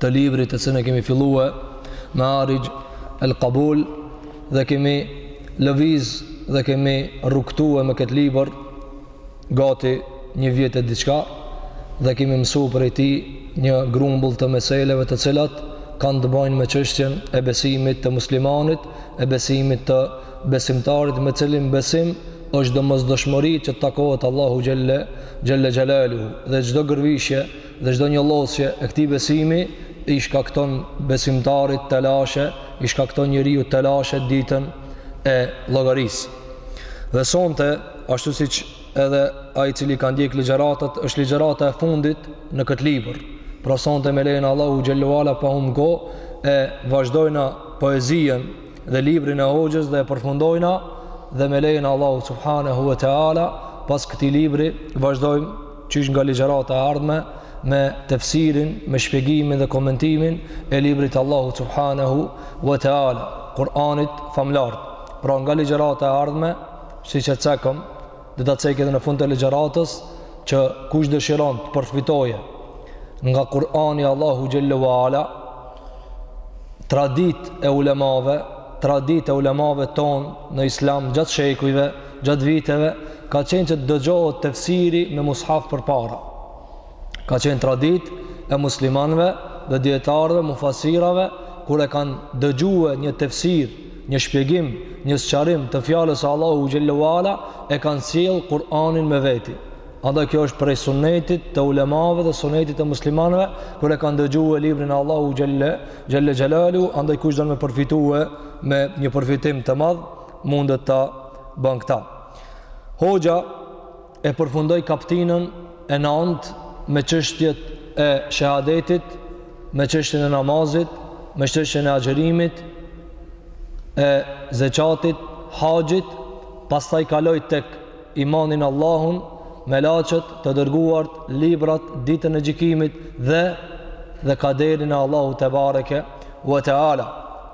të librit të cilin e kemi filluar Mearixhul Kabul dhe kemi lëviz dhe kemi rrugëtuar me këtë libër gati një vjet e diçka dhe kemi mësuar prej tij një grumbull të meseleve të cilat kanë të bëjnë me çështjen e besimit të muslimanit, e besimit të besimtarit me cilin besim është domosdoshmëri që të takohet Allahu xhelle xhelaluhu dhe çdo gërvishje Dhe çdo njollosje e këtij besimi i shkakton besimtarit telashe, i shkakton njeriut telashe ditën e llogarisë. Dhe sonte, ashtu siç edhe ai i cili ka ndjek ligjëratat, është ligjërata e fundit në këtë libër. Pra sonte me lejen e Allahut xhelle ue ala pa humb kohë e vazhdojna poezien dhe librin e hoxhës dhe e përfundojna dhe me lejen e Allahut subhanahu wa taala pas këtij libri vazhdojmë qysh nga ligjërata e ardhme me tefsirin, me shpjegimin dhe komentimin e librit të Allahut subhanahu wa taala, Kur'anit famëlartë. Pra nga ligjërata e ardhme, siç e cekëm, do ta cek edhe në fund të ligjëratës që kush dëshiron të përfitojë nga Kur'ani i Allahut xhelle ue ala, traditë e ulemave, traditë e ulemave tonë në Islam gjatë shekujve, gjatë viteve ka qenë që të dëgjohet tefsiri me mushaf përpara. Ka qenë traditë e muslimanëve dhe dijetarëve, mufesirëve kur e kanë dëgjue një tefsir, një shpjegim, një sqarim të fjalës së Allahut xhelle ue ala e kanë sjell Kur'anin me veti. Andaj kjo është prej sunetit të ulemave dhe sunetit të muslimanëve kur e kanë dëgjue librin e Allahut xhelle ue ala, andaj kush don me përfitue me një përfitim të madh, mundet ta bëjë këtë. Hoxha e përfundoi kaptinën e nëntë me çështjet e shehadetit, me çështjen e namazit, me çështjen e agjërimit, e zekatit, haxhit, pastaj kaloi tek imani në Allahun, melaqet, të dërguart, librat, ditën e gjykimit dhe dhe kaderin e Allahut tebareke ue teala.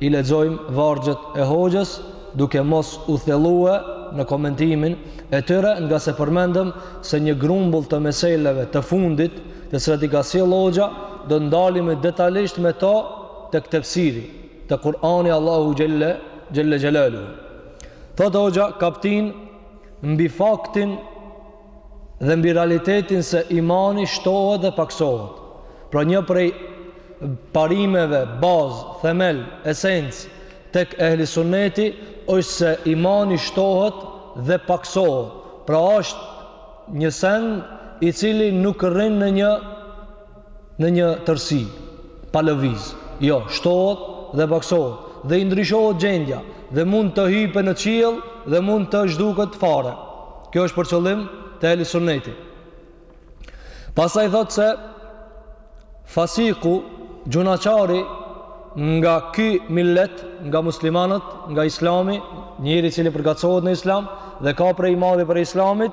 I lexojmë vargjet e hoxhës duke mos u thellue në komentimin e tyre ngase përmendëm se një grumbull të meseleve të fundit të cilat i ka sjellë hoxha do të ndalemi detalisht me to tek tefsiri, te Kur'ani i Allahut xhelle xhelaluhu. Thotë hoxha kaptinë mbi faktin dhe mbi realitetin se imani shtohet dhe pakësohet. Pra një prej parimeve, bazë, themel, esencë, tek ehli sunneti, është se imani shtohet dhe pakësohet. Pra është një send i cili nuk rrin në një në një tërësi, pa lëviz. Jo, shtohet dhe pakësohet dhe i ndryshohet gjendja dhe mund të hyjë në qiell dhe mund të zhduket fare. Kjo është për qëllim të ehli sunneti. Pastaj thotë se fasiku, gjunahqari nga ky millet, nga muslimanët, nga islami, njeri i cili përkatësohet në islam dhe ka prej madhe prej islamit,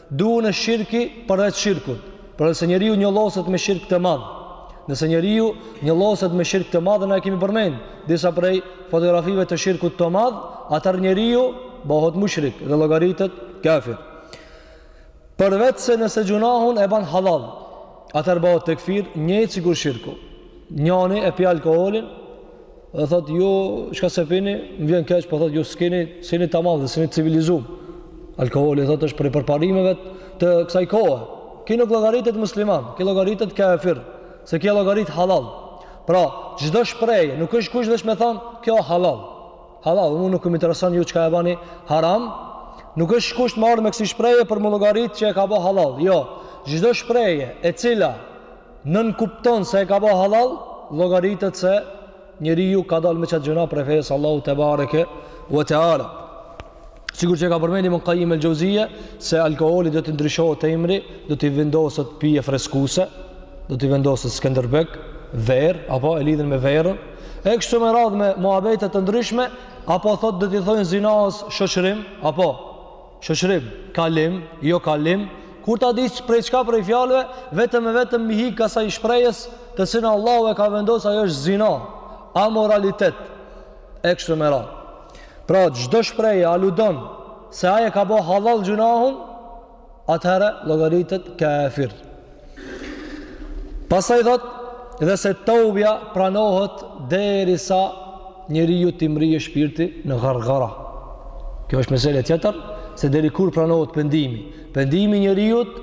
Dunë shirki përveç shirkut, por nëse njeriu njolloset me shirk të madh, nëse njeriu njolloset me shirk të madh, na e kemi përmend disa prej fotografive të shirkut të madh, atherë njeriu bëhet mushrik dhe llogaritet kafir. Përveç se nëse gjunahun e ban halal, atherë bëhet tekfir, njëjtë sikur shirku. Njani e pi alkoolin, Dhe thot ju çka s'e pini, më vjen keq, po thot ju s'jeni, s'jeni tamam dhe s'jeni civilizum. Alkooli thot është prej përparimeve të kësaj kohe. Ky nuk llogaritet musliman, ky llogaritet kafir, se ky e llogarit halal. Pra, çdo shprehje nuk është kusht vetëm të thon kjo halal. Halal, unë nuk më intereson ju çka e bani haram. Nuk është kusht të marrë me kësi shprehje për me llogarit që e ka bo halal. Jo, çdo shprehje e cila nënkupton se e ka ba halal, llogaritet se njeriu ka dal me qat gjunah prej fesë Allahu tebareke ve teala. Sikur që e ka përmend Ibn Kajim el Xhevzije, se alkoholi do t'i ndryshohet emri, do t'i vendoset pije freskuse, do t'i vendoset Skënderbeg, verë, apo e lidhin me verën, e kështu me radhë me muhabete të ndryshme, apo thot do t'i thojnë zinasë shoqërim, apo Shoqërim, kalim, jo kalim, kur ta di prej çka prej fjalëve, vetëm e vetëm m'i hik asaj shprehjes, të cilën Allahu e ka vendos ajo është zina, amoralitet. E kështu me radhë. Pra çdo shprehje aludon se ai e ka bo halal gjunahun, atëherë llogaritet kafir. Pastaj thotë dhe se teubja pranohet derisa njeriut t'i mrrijë shpirti në gargara. Kjo është mesele tjetër, se deri kur pranohet pendimi. Pendimi njeriut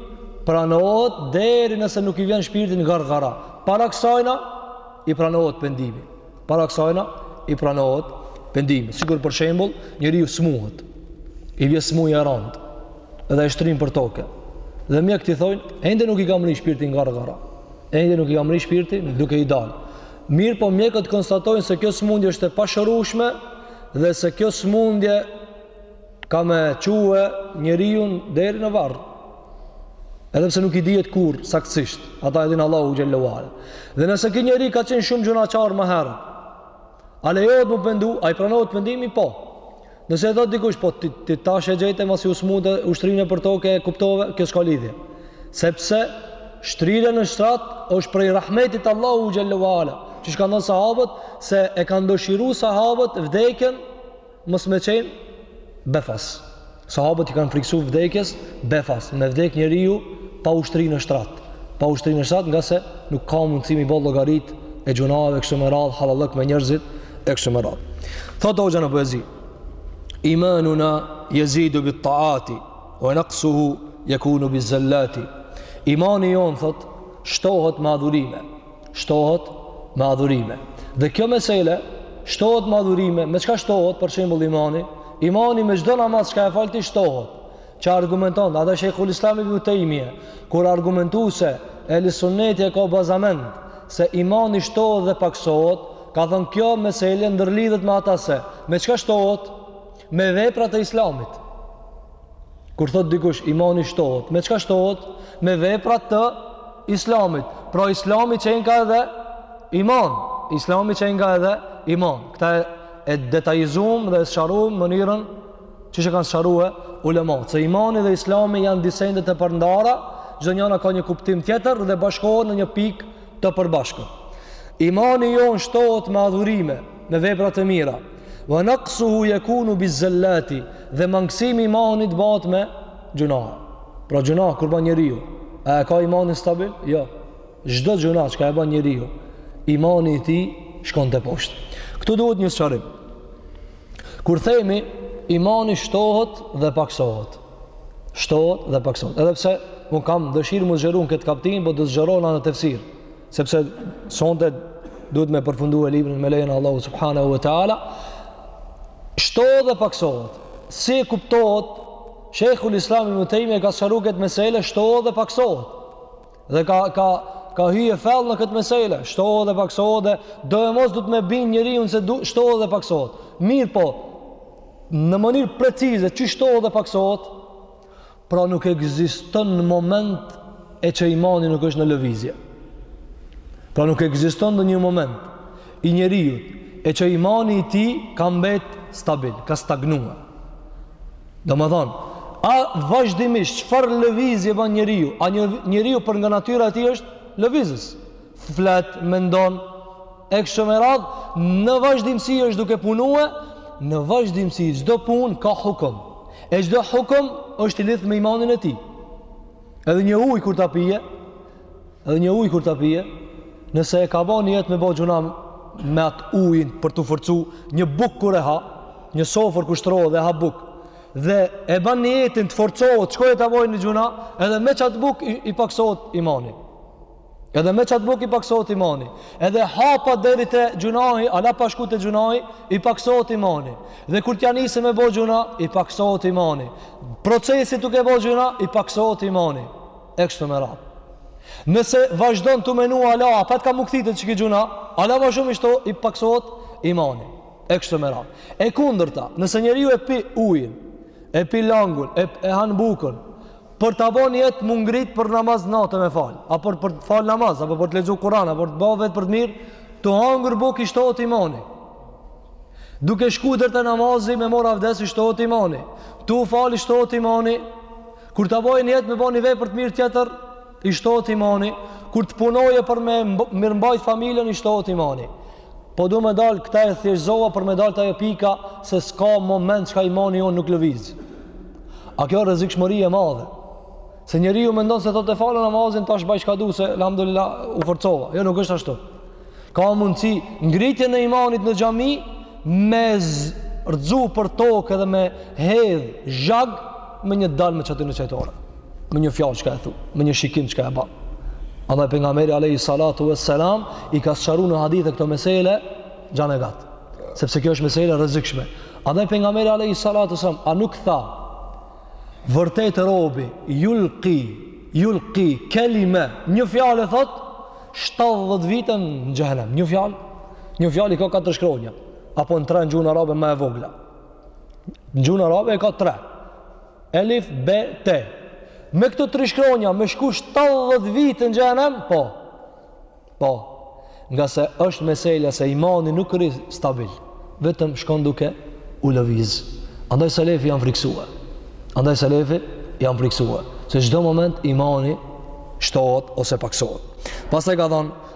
pranohet deri nëse nuk i vjen shpirti në gargara. Para kësajna i pranohet pendimi. Para kësajna i pranohet pendimi. Sikur për shembul, njeriu smuhet. I vje smuja e randë. dhe e shtrin për toke. Dhe mjekët i thonë, ende nuk i ka mrri shpirti në gargara. Ende nuk i ka mrri shpirti duke i dalë. Mirëpo mjekët konstatojnë se kjo smundje është e pashërushme dhe se kjo smundje ka me çu njeriun deri në varr. Edhe pse nuk i dihet kur, saktësisht, atë e din Allahu xhel-le ve ala. Dhe nëse ky njeri ka qenë shumë gjunahqar më herët, A lejohet mu pendu, a i pranohet pendimi, po. Nëse thotë dikush, po ti, ti tash e gjete, masi u smute u shtrine për toke, e kuptove, kjo s'ka lidhje. Sepse, shtrirja në shtrat, është prej rahmetit t'Allahut xhelle ve ala. Qysh kanë thonë sahabët, s'e kanë dëshiru sahabët vdekjen, Mos me qenë befas. Sahabët i kanë friksu vdekjes befas. Me vdek njeriu pa u shtri në shtrat. Pa u shtri në shtrat ngase nuk ka mundësi m'i bo llogaritë e gjunahve kështu me radhë, hallallëk me njerëzit e kështu me radhë. Thotë hoxha në poezi, imanuna jezidu bit taati, ve naksuhu jekunu biz zelati. Imani jonë, thotë, shtohet me adhurime, shtohet me adhurime. Dhe kjo mesele shtohet me adhurime, me çka shtohet për shembull imani? Imani me çdo namaz që e fal ti shtohet. Që argumenton, edhe Sheikhul Islam ibn Taymije, kur argumentu se ehli sunneti e ka bazament se imani shtohet dhe paksohet, ka thënë kjo mesele ndërlidhet me ata se me çka shtohet? Me veprat e Islamit. Kur thot dikush imani shtohet, me çka shtohet? Me vepra të Islamit. Pra Islami qenka edhe iman, Islami qenka edhe iman. Këta e, e detajizum dhe e sqarum mënyrën qysh e kanë sqarue ulematë. Se imani dhe Islami janë dy sende të përndara, çdo njëra ka një kuptim tjetër dhe bashkohen në një pikë të përbashkët. Imani jonë shtohet me adhurime, me vepra të mira. Ve naksuhu jekunu biz zelati dhe mangësimi i imanit bahet me gjunahe. Pra gjunah kur ban njeriu, a e ka imanin stabil? Jo. Çdo gjunah çka e ban njeriu, imani i tij shkon teposhtë. Këtu duhet një sqarim. Kur themi, imani shtohet dhe paksohet. shtohet dhe paksohet. Edhe pse un kam dëshirë m'u zgjeru në këtë kaptinë, por do zgjerohna në tefsir, sepse sonte duhet me përfundue librin me lejen e Allahut subhanahu wa taala. Shtohet dhe paksohet. Si kuptohet Sheikhul Islam Ibn Taymiyyah e ka sqaru këtë mesele, shtohet dhe paksohet. Dhe ka ka ka hy fell në këtë mesele, shtohet dhe paksohet dhe domosdo duhet me u bind njeriu se shtohet dhe paksohet. Mirëpo, në mënyrë precize qysh shtohet dhe paksohet pra nuk ekziston një moment e që imani nuk është në lëvizje pra nuk ekziston ndonjë moment i njeriut e që imani i tij ka mbet stabil, ka stagnua domethonë a vazhdimisht çfarë lëvizje ban njeriu a një, njeriu për nga natyra e tij është lëvizës flet, mendon e kështu me radh, në vazhdimësi është duke punuar, në vazhdimësi çdo punë ka hukëm. E çdo hukëm është i lidhur me imanin e tij. Edhe një ujë kur ta pije, edhe një ujë kur ta pije, nëse e ka bo nijet me bo gjunah me atë ujin për t'u forcu, një bukë kur e ha, një sofër kur shtrohet dhe ha bukë. Dhe e bën nijetin të forcohet, shko e ta bojë një gjunah, edhe me qat bukë i, i paksohet imani. Edhe me qat bukë i paksohet imani. Edhe hapat deri te gjunahi, ala pa shku te gjunahi, i paksohet imani. Dhe kur t'ja nisi me bo gjunah, i paksohet imani. Procesi duke bo gjunah, i paksohet imani. E kështu me radhë. Nëse vazhdon tu menu ala, apet ka m'u kthy te qiky gjunah, ala ma shumë i shto, i paksohet imani. E kështu me radhë. E kundërta, nëse njeriu e pi ujin, e pi langun, e, e han bukën, Për ta bo nijet m'u ngrit për namaz natën me fal, apo për të fal namaz, apo për të lexuar Kur'an, apo për të ba vepër të mirë, tu hangër bukë i shtohet imani. Duke shku deri te namazi me mor avdes i shtohet imani. Tu fal i shtohet imani. Kur ta bëjë nijet me ba një vepër të mirë tjetër, I shtohet imani, kur të punoje për me mirëmbajt familjen, i shtohet imani. Po du me dalë, këta e thjeshtëzova për me dalë te ajo pika se s'ka moment çka imani jonë nuk lëviz. A kjo rrezikshmëri e madhe. Se njeriu mendon se thot e fala namazin, tash baj çka du se elhamdulilah u forcova. Jo nuk është ashtu. Ka mundësi ngritjen e imanit në xhami me rrëzu për tokë edhe me hedhë zhag me një dalë me qaty në çajtore. me një fjalë çka e thu, me një shikim çka e bën. Andaj pejgamberi alayhi salatu vesselam i ka sqaruar në hadithe këto mesele gjanë e gat. Sepse kjo është mesele e rrezikshme. Andaj pejgamberi alayhi salatu vesselam a nuk tha vërtet robi yulqi yulqi kelime një fjalë thot 70 vite në xhehenem. Një fjalë, një fjalë i ka katër shkronja apo në tre në gjuhën arabe më e vogla. Në gjuhën arabe i ka tre. Elif be te Me këto tri shkronja me shku 70 vite në xhehenem? Po. Po. Ngase është meselja se imani nuk rri stabil, vetëm shkon duke u lëviz. Andaj selefi janë frikësuar. Andaj selefi janë frikësuar se çdo moment imani shtohet ose paksohet. Pastaj ka thënë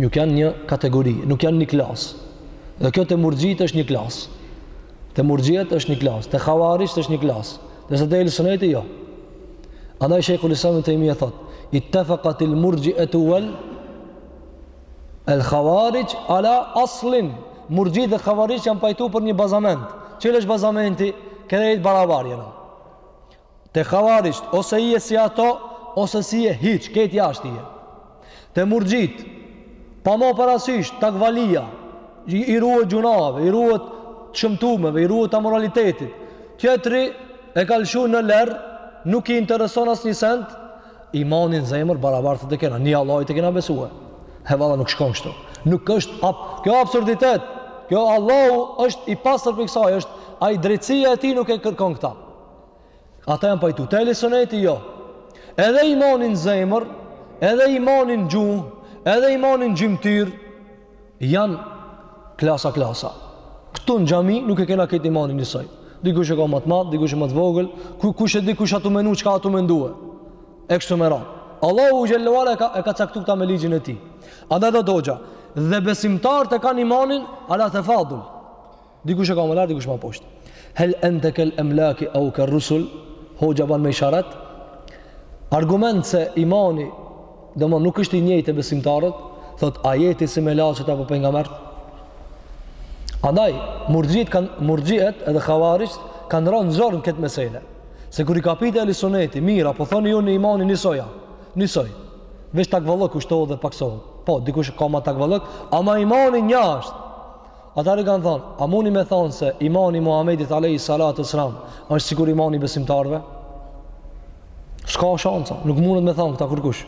Nuk janë një kategori, nuk janë një klasë. Dhe kjo te murxhiet është një klasë. Te murxhiet është një klasë. Te khawarixhët është një klasë. Kurse te ehli sunneti jo. Andaj shejhul islam Ibn Tejmije thot, ittefekatil murxhietu uel, el khawarixh ala aslin, murxhiet dhe khawarixh janë pajtu për një bazament, cili është bazamenti, krejt barabar jena. Te Havarixhët ose je si ato ose s'je hiç, krejt jashtë je. Te Murxhitë pa marrë parasysh takvalia i ruhet gjunahve, i ruhet shëmtumeve, i ruhet amoralitetit. Tjetri e ka lëshu në ler, nuk i intereson asnjë send, imanin në zemër barabartë e kena, një Allahit i kena besu. He valla nuk shkon kështu. Nuk është ap, kjo absurditet. Kjo Allahu është i pastër prej kësaj, është ai drejtësia e tij nuk e kërkon këta. Ata janë pajtu. Te ehli suneti jo. Edhe imani n'zemër, edhe imani n'gjuhë, edhe imani n'gjymtyrë, janë klasa klasa. Këtu në xhami nuk e kena krejt imanin njësoj. Dikush e ka ma të madh, dikush e ma të vogël, kush e di kush a tu menu çka a tu mendue. E kështu me radhë. Allahu xhele ue ala e ka, e ka caktu këta me ligjin e tij. Andaj thotë hoxha. Dhe besimtarët e kanë imanin, ala tefadul. Dikush e ka më lart, dikush më poshtë. Hel ente kel emlaki au ker rusul, hoxha ban me isharat. Argument se imani, domethënë nuk është i njëjtë te besimtarët, thotë a je ti si melaqet apo pejgamerët. Andaj, murxhiet, kanë, murxhiet edhe havarixhët kanë rënë n'zor n'këtë mesele. Se kur i ka pytë ehli suneti, mirë, a po thoni ju imani njësoj a, njësoj. Veç takvallëku shtohet dhe paksohet. Po, dikush ka ma takvallëk, ama imani një është. Atëherë kanë thonë, a muni me thonë se imani i Muhammedit alejhi salatu ve selam është sikur imani i besimtarëve? S'ka shanca, nuk mundet me thonë këta kërkush.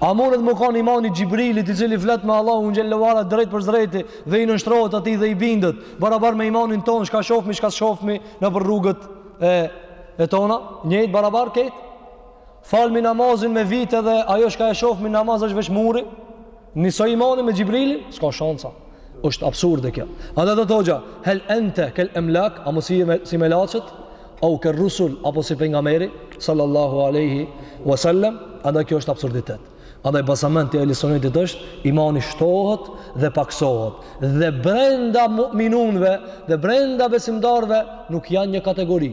A mundet me konë imani i Xhibrilit i cili flet me Allahun xhele ue ala drejtpërsëdrejti dhe i nënshtrohet atij dhe i bindet, barabar me imanin tonë, shka shofmi, shka shofmi nëpër rrugët e, e tona, njëjtë barabar krejt? Falmi namazin me vite dhe ajo shka e shofmi namaz është veç muri, njësoj imani me Xhibrilin, s'ka shansa. është absurde kjo. Andaj thotë hoxha, hel ente, kel emlak, a mos je si, si melaqet, au ker rusul, apo si pejgameri, sallallahu aleyhi wasallam, andaj kjo është absurditet. Andaj bazamenti i ehli sunetit është, imani shtohet dhe paksohet. Dhe brenda muminunëve, dhe brenda besimtarëve, nuk janë një kategori.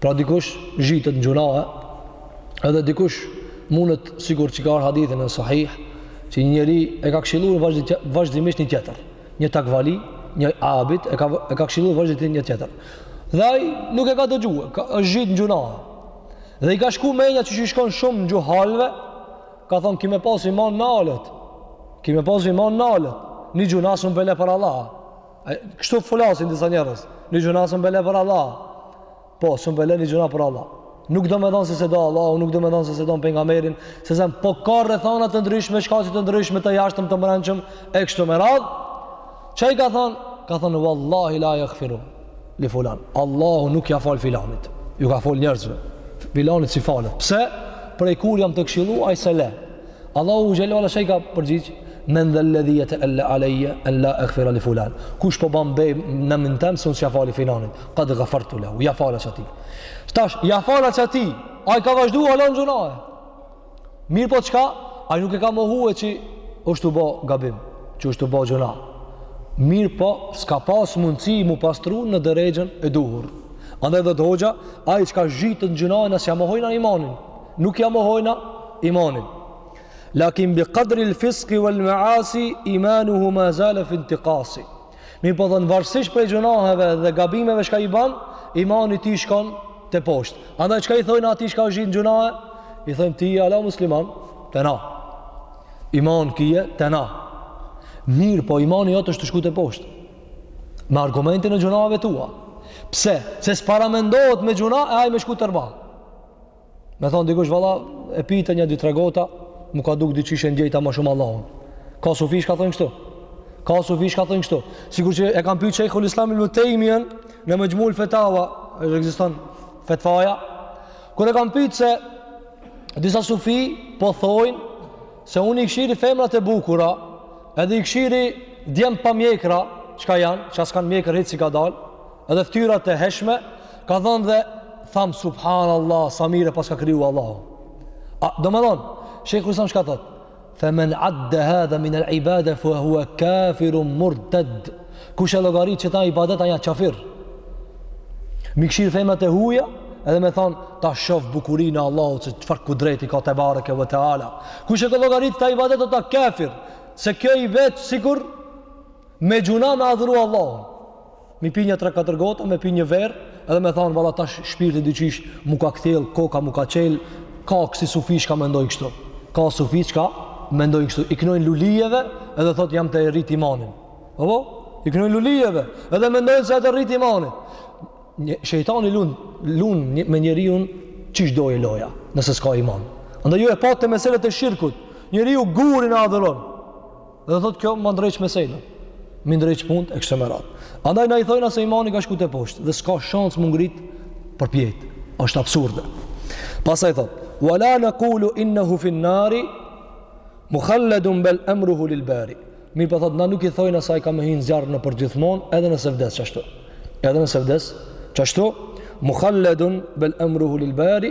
Pra dikush zhytet në gjunahe, edhe dikush mundet, sikur që ka ardhë n'hadithin e sahih, që një njeri e ka këshillu vazhdimisht një tjetër. Një takvali, një abit, e ka, e ka këshillu vazhdimisht një tjetër. Dhe ai nuk e ka dëgjue, ka, është zhytë në gjunahe. Dhe i ka shku menja që që i shkon shumë xhuhalave, ka thonë, ky me pas iman në alët, ky me pas iman në alët, një gjunah s'un pe le për Allah, Kështu folasin disa njerëz. Një gjynah s'un pe le për Allah. Po, s'un pe le një gjynah për Allah. Nuk domethonë se s'e do Allahun, nuk domethonë se s'e don pejgamberin, se po ka rrethana të ndryshme, shkaqe të ndryshme, të jashtëm, të mrendshëm, e kështu me radhë. Ça i ka thonë? Ka thonë, Wallahi la jagfiru, li fulan. Allahu nuk ja fal filanit, ju ka fol njerëzve. Filanit s'i falet. Pse? Prej kur jam t'e kshillu, ai s'e le. Allahu xhel-le ve ala ka përgjigj, men dhel-ledhi jete'ela alejje, en la egfira li fulan. Kush po ban bej n'emën tem, se nuk ja fali filanit, kad gafertu lehu, ja fala qe atij. Tash, ja fal qe atij, ai ka vazhdu ala n'gjynah. Mirëpo çka, ai nuk e ka mohu që është tu bo gabim, që është tu bo gjynah. Mirëpo, s'ka pas mundësi mu pastru në derexhen e duhur. Andaj thotë hoxha, ai çka zhytet n'gjynahe na s'ja mohojna imanin. Nuk ja mohojna imanin. Lakin bi qadri al fisqi wal ma'asi imanuhu ma zala fi intiqasi. Mirëpo thon varësisht prej gjynaheve dhe gabimeve çka i ban, imani tij shkon te poshtë. Andaj çka i thojnë atij çka është në gjynahe? I thojnë ti je ala musliman, te na. Iman kije, te na. Mirëpo imani jot është tu shku te poshtë. Me argumentin e gjynaheve tua. Pse? Se s'paramendohet me gjynahe ai me shku tërma. Me thonë dikush valla e pita nja dy tre gota, m'u ka duk diqysh e ndjejta më shumë Allahun. Ka sufi çka thojnë kështu. Ka sufi çka thojnë kështu. Sikur që e kanë pyetur Sheikhul Islam Ibn Taymiyyah në Majmu'ul Fatawa, është ekziston fetvaja. Kur e kanë pyetur se disa sufi po thonë se unë i kshyri femrat e bukura, edhe i kshyri djemt pa mjekra, çka janë, çka s'kan mjekër hiç s'i ka dalë. Edhe ftyra të heshme, ka thënë dhe tham subhanallah sa mirë paska kriju Allahu. A domethon, Sheikhul Islam çka thot? Fa man adda hadha min al ibada fa huwa kafir murtad. Kush e llogarit qeta ibadet ai jan qafir. Me i kshyr femrat e huja, edhe me thon ta shof bukurinë e Allahut se çfarë kudreti ka tebareke ve teala. Kush e llogarit qeta ibadet osht kafir, se kjo i bjen sikur me gjynah me adhuru Allahun. Me i pi nja tre katër gota, me pi një verë, edhe me thonë, valla tash shpirti diqysh m'u ka kthjell, koka m'u ka çel, ka kësi sufi çka mendojnë kështu. Ka sufi çka mendojnë kështu. I kënojnë lulijeve edhe thotë jam tu e rrit imanin. A po? I kënojnë lulijeve edhe mendojnë se e tu rrit imanin. Shejtani lun, lun me njeriun qysh do e loja, nëse s'ka iman. Andaj ju e patë te meselet e shirkut, njeriu gurin e adhuron. Dhe thotë kjo ma ndreq meselen. M'i ndreq punët e kështu me radhë. Andaj na i thojna se imani ka shku teposhtë dhe s'ka shans m'u ngrit përpjetë. Është absurde. Pastaj thotë: "Wa la naqulu innahu fi an-nari mukhalladun bal amruhu lil-bari." Mirëpo thotë, na nuk i thojna se ai ka me hi n'zjarr në përgjithmonë, edhe nëse vdes qashtu. Edhe nëse vdes qashtu, mukhalladun bal amruhu lil-bari,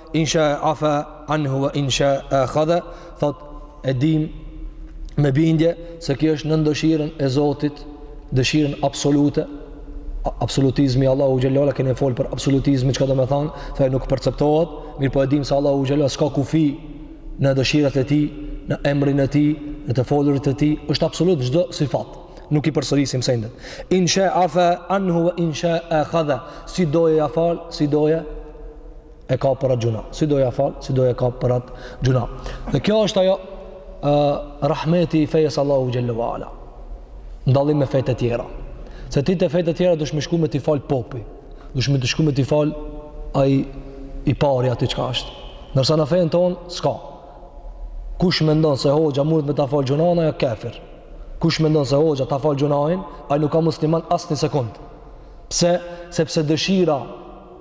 Insha afa anhu wa insha akhadha thot e dim me bindje se kjo është nën dëshirën e Zotit, dëshirën absolute, absolutizmi i Allahut xhelle ve ala, kemi fol për absolutizmin çka domethënë, thamë nuk perceptohet, mirëpo e dim se Allahu xhelle ve ala s'ka kufi në dëshirat e tij, në emrin e tij, në të folurit e tij, është absolut çdo sifat. Nuk i përsërisim sendet. Insha afa anhu wa insha akhadha. Si do ai ia fal, si do ai e kap për atë gjynah. Si do ia fal, si do e kap për atë gjynah. Dhe kjo është ajo e, rahmeti i fesë Allahut xhelle ve ala. N'dallim me fetë e tjera. Se ti te fetë e tjera duhesh me shku me t'i falë popi. Duhesh me shku me t'i falë ai, i pari aty çka është. Ndërsa në fenë tonë, s'ka. Kush mendon se hoxha mund me ta falë gjynahin, ai o qafir. Kush mendon se hoxha ta fal gjynahin, ai nuk o musliman as një sekondë. Pse? Sepse dëshira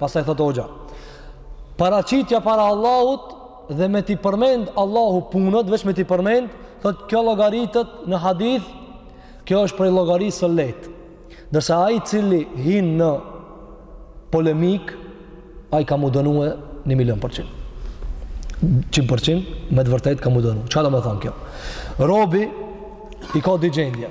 Pastaj thotë hoxha, paraqitja para Allahut dhe me t'i përmend Allahu punët, veç me t'i përmend, thotë kjo llogaritet në hadith, kjo është prej llogarisë së lehtë. Ndërsa ai i cili hin në polemikë, ai ka m'u dënu 1 milion për qind. 100% me të vërtetë ka m'u dënu. Çka domethënë kjo? Robi i ka dy gjendje.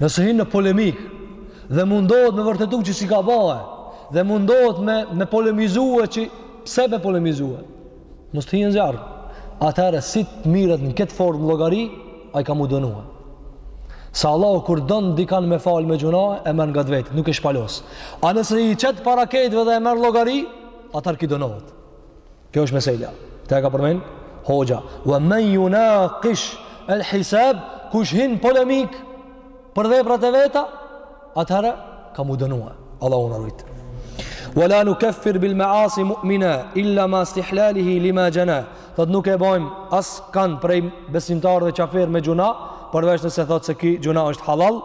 Nëse hin në polemikë dhe mundohet me vërtetu që s'i ka ba e dhe mundohet me, me polemizu e që pse me polemizu e mos të hin n'zjarr atëherë si të merret në këtë formë n'llogari ai ka m'u dënu se Allahu kur don dikan me falë me gjynahe e merr ngat vetit, nuk e shpalos a nëse e qet para krejtve dhe e merr n'llogari atëherë ky dënohet Kjo është meselja. Këtë e ka përmend hoxha. Wa man yunaqish al-hisab, kush hin n'polemikë për veprat e veta, atëherë ka m'u dënu. Allahu na rujt. Wa la nukaffir bil-ma'asi mu'mina, illa ma'a istihlalihi lima jana. Thot nuk e bojmë askan prej besimtarëve qafir me gjynah, përveç nëse thot se ky gjynah është hallall,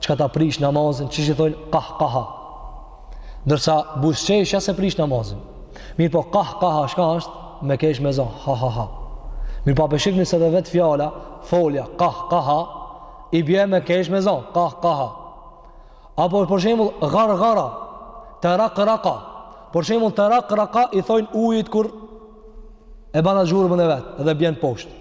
çka ta prish namazin, qysh i thonë kahkaha. Ndërsa buzëqeshja s'e prish namazin. Mirëpo kahkaha shka është me kesh me zo, ha ha ha. Mirëpo a po e shihni se edhe vetë fjala, folja, kahkaha, i bje me kesh me zo, kahkaha. Apo për shemull gargara, tarakraka. Për shemull tarakraka i thonë ujit kur e ban atë zhurmën e vet edhe bjen poshtë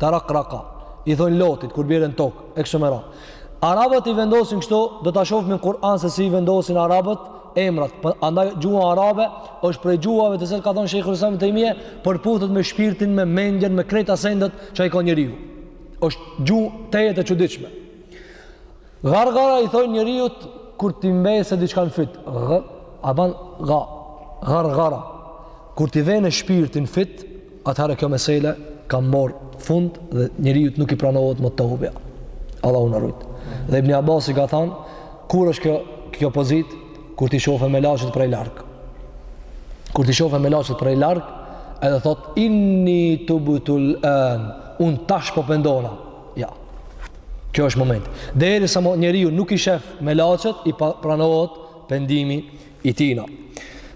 terakraka i thonë lotit kur bjen në tokë e kështu me radhë arabët i vendosin kështu do ta shofim në Kur'an se si i vendosin arabët emrat prandaj gjuha arabe është prej gjuhave të cilat ka thonë Shejhul Islam ibn Tejmije përputhet me shpirtin me mendjen me krejt sendet që i ka njeriu është gjuhë tejet e çuditshme Gargara i thojnë njeriut kur t'i mbesë diçka në fit. Gë, a ban ga, gargara. Kur t'i vjen shpirti n'fit, atëherë kjo mesele ka marrë fund dhe njeriut nuk i pranohet më teubja. Allahu na rujt. Dhe Ibn Abbasi ka thanë, kur është kjo, kjo pozitë, kur t'i shofë melaqet prej larg. Kur t'i shofë melaqet prej larg, edhe thotë, inni tubtul ane, unë tash po pendona. Ja. Kjo është momenti. Derisa njeriu nuk i shef melaqet, i pranohet pendimi i tina.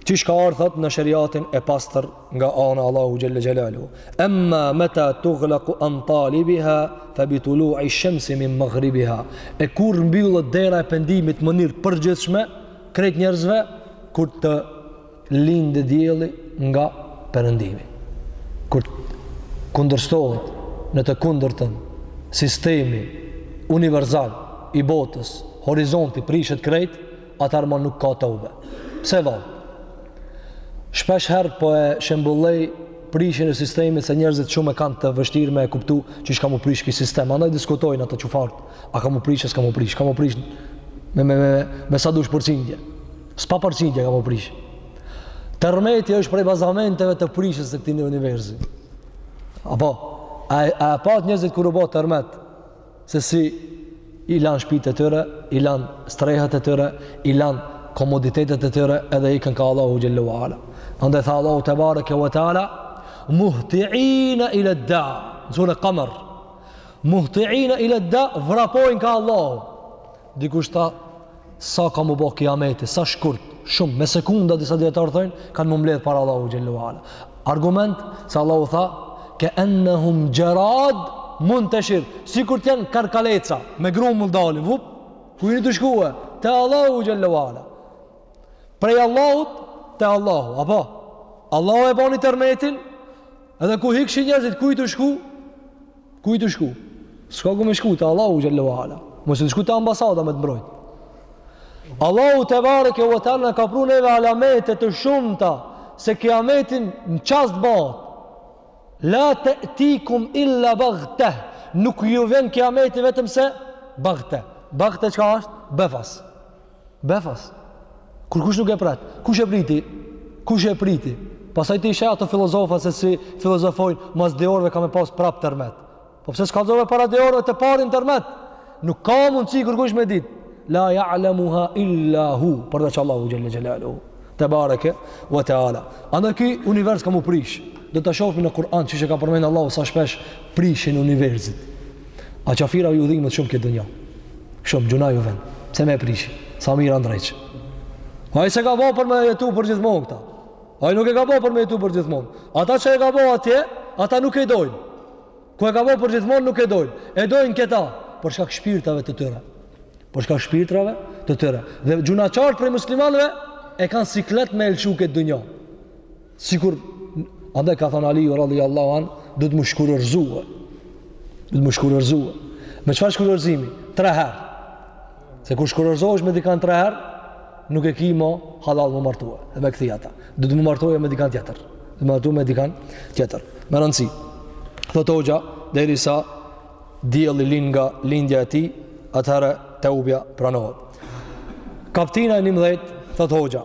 Qysh ka ardhë në sheriatin e pastër nga ana e Allahut xhel-le xhelaluhu. Emma meta tughlaku an talibiha, fe bi tului shemsi min maghribiha. E kur mbyllet dera e pendimit mënyrë përgjithshme, krejt njerëzve, kur të lindë dielli nga perëndimi. Kur kundërstohet në të kundërtën sistemi universal i botës, horizonti prishet krejt, atëherë më nuk ka teube. Pse vallë? Shpeshherë po e shembullej prishjen e sistemit se njerëzit shumë e kanë të vështirë me e kuptu qysh ka mu prish ki sistem. Andaj diskutojnë ata qufarët, a ka mu prish, a s'ka mu prish, ka mu prish me, me, me, me sa dush përqindje. S'pa përqindje ka mu prish. Tërmeti është prej bazamenteve të prishjes së këtij universi. Apo, a e patë njerëzit kur u bo tërmet, se si i lanë shpitë e tyre, i lanë strehët e tyre, i lanë komoditetet e tyre, edhe ikën ka Allahu xhel-le ve ala. Andaj tha Allahu tebareke ve teala, muhtiine iled-da, në suren Kamer, muhtiine iled-da, vrapojnë ka Allahu. Dikush tha, sa ka mu bo kiameti, sa shkurt, shumë, me sekunda disa dijetarë thojnë, kanë mu mbledhë para Allahut xhel-le ve ala. Argument, se Allahu tha, ke ennehum xheradun munteshir, sikur t'jenë karkaleca, me grumull dalin, vup, ku jeni tu shku, te Allahu xhel-le ve ala. Prej Allahut, te Allahu, apo? Allahu e boni tërmetin, edhe ku hikshin njerëzit, ku je tu shku, Ku je tu shku? S'ka ku me shku te Allahu xhel-le ve ala. Mos je tu shku te ambasada me të mbrojt. Allahu tebareke ve teala na ka pru neve alamete të shumta se kiameti në çast bahet. La te'tikum illa bagte. Nuk ju vjen kiameti vetëm se bagte. Bagte çka është? Befas. Befas. Kurkush nuk e pret, kush e priti? Kush e priti? Pastaj ti i she ato filozofa se si filozofojnë mas dy orëve ka me pas prap tërmet. Po pse s'kallzove para dy orëve të parin tërmet? Nuk ka mundësi kurkush me dit. La ja'lemuha illa hu, përveç Allahu xhel-le xhelaluhu Tebareke wa taala. Andaj ky univers ka mu prish. Do ta shohim në Kur'an qysh e ka përmend Allahu sa shpesh prishjen e universit. A qafirave ju dhimbet shumë kjo dunja. Shumë gjynah ju vjen. Pse me e prish? Sa mirë e ndreq. Ai s'e ka bërë për me jetu për gjithmonë këta. Ai nuk e ka bërë për me jetu për gjithmonë. Ata që e ka bo atje, ata nuk e dojnë. Ku e ka bo për gjithmonë nuk e dojnë. E dojnë këta, për shkak shpirtrave të tyre. Për shkak shpirtrave të tyre. Dhe gjynahqarët prej muslimanve, e kanë siklet me e lshu këtë dunja. Sikur, andaj ka thonë Aliju, radiallahu anhu, duhet mu shkurorëzue. Duhet mu shkurorëzue. Me çfarë shkurorëzimi? Tre herë. Se kur shkurorëzohesh me dikan tre herë, nuk e ki mo hallall mu martue, e me kthy ata. Duhet mu martue me dikan tjetër. Duhet mu martue me dikan tjetër. Me rëndësi. Thotë hoxha, derisa dielli lind nga lindja e tij, atëherë teubja pranohet. Kaptina e njëmbdhjetë, thotë hoxha,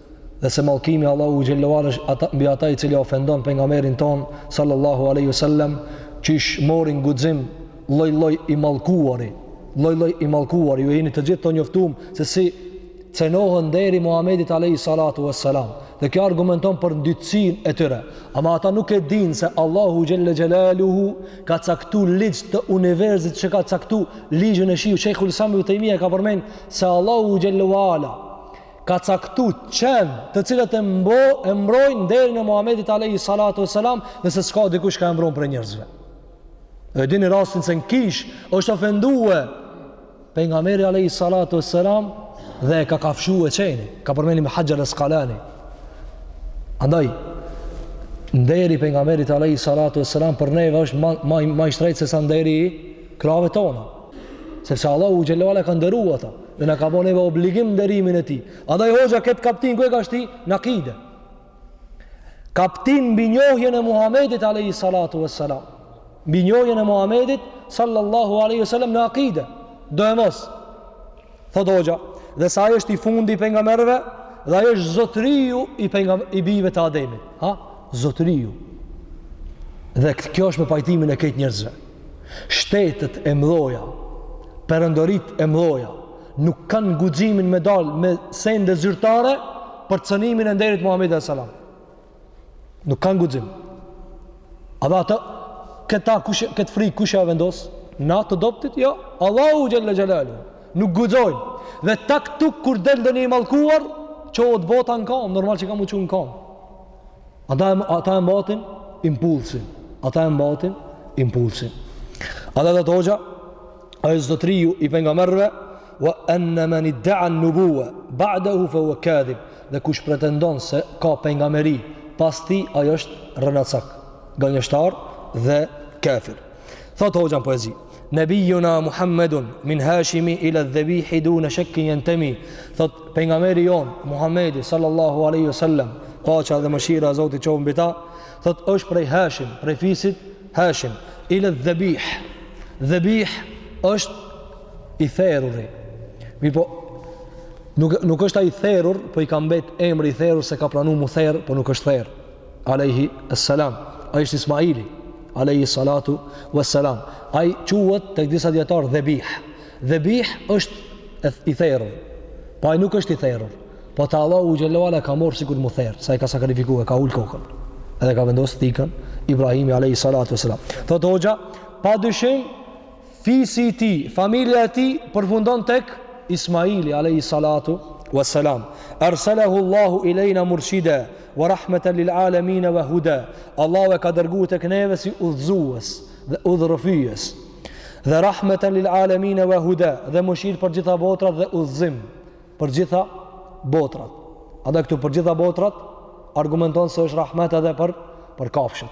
dhe se mallkimi i Allahut xhel-le ue ala është mbi ata i cili ofendon pejgamberin tonë sallallahu alaihi wasallam qysh morin guxim lloj lloj i mallkuari lloj lloj i mallkuari ju jeni të gjithë të njoftum se si cenohet nderi i Muhamedit alaihi salatu wasalam dhe kjo argumenton për ndytësinë e tyre ama ata nuk e dinë se Allahu xhel-le xhelaluhu ka caktu ligj të universit që ka caktu ligjin e shiut shejhul islam Ibn Tejmija e ka përmend se Allahu xhel-le ue ala ka caktu qen të cilët e, mbo, e mbrojnë nderin e Muhammedit Alehi Salatu e Selam nëse s'ka dikush ka e mbron prej njerëzve e dini rastin se në kishë është ofendue pejgamberi Alehi Salatu e Selam dhe e ka kafshue qeni e ka përmend Ibn Haxher Askalani andaj nderi i pejgamberit Alehi Salatu e Selam për neve është ma, ma, ma i shtrejt se sa nderi i grave tona sepse Allahu xhel-le ue ala e ka nderu ata Dhe na ka bo neve obligim nderimin e tij. Andaj hoxha këtë kaptin, ku e ka shti? Në akide. Kaptin mbi njohjen e Muhammedit alai salatu e salam. Mbi njohjen e Muhammedit sallallahu alai salam në akide. Doemos. Thot hoxha. Dhe se ai është i fundi i pejgamberëve, dhe ai është zotëriu i, pejgam, i bijve të Ademit. Ha? Zotëriu. Dhe kjo është me pajtimin e krejt njerëzve. Shtetet e mëdha, perandoritë e mëdha nuk kanë guximin me dal me sende zyrtare për cënimin e nderit Muhammedit alejhi selam. Nuk kanë guxim. Edhe ato, këta, kush e, këtë frikë, kush ja vendos? Na të dobtit? Jo, Allahu xhel-le xhelaluhu. Nuk guxojnë. Dhe tak tuk kur del ndonjë i mallkuar, çohet bota në kamë, normal që ka m'u çu në kamë. Ata, ata e mbatin impulsin. Ata e mbatin impulsin. Ata thotë hoxha, ai është zotëriu i pejgamberëve, wa enne men idda'a en-nubuwe ba'dehu fe huwe kadhib, dhe kush pretendon se ka pejgamberi, pas tij, ai është rrenacak, gënjeshtar dhe kafir. Thotë hoxha në poezi, Nebijuna Muhammedun min hashimi ila dhebihi dune shekkin jentemi, thotë pejgamberi jonë, Muhammedi sallallahu aleyhi sallam, paqja dhe mëshira e Zotit qofshin mbi ta, thotë është prej Hashim, prej fisit Hashim, ila dhebih, dhebih është i theruri, mirëpo nuk, nuk është ai therur, po i ka mbet emri i therur se ka pranu m'u therë, po nuk është therë. alejhi selam ai është ismaili alejhi salatu wassalam ai quhet tek disa dijetarë dhebih dhebih është i therur po ai nuk është i therur po te allahu xhel-le ve ala ka marrë sikur m'u therë se ai ka sakrifiku e ka ul kokën edhe ka vendos thikën ibrahimi alejhi salatu wassalam thotë hoxha pa dyshim Fisi i tij, familja e tij përfundon tek Ismaili alejhi salatu wa salam. Arsalahu Allahu ilejna murshida wa rahmatan lil alamin wa huda. Allahu e ka dërgu tek neve si udhëzues dhe udhërrëfyes. Dhe rahmatan lil alamin wa huda, dhe mëshirë për gjitha botërat dhe udhëzim për gjitha botërat. Andaj këtu për gjitha botrat argumenton se është rahmet edhe për për kafshët.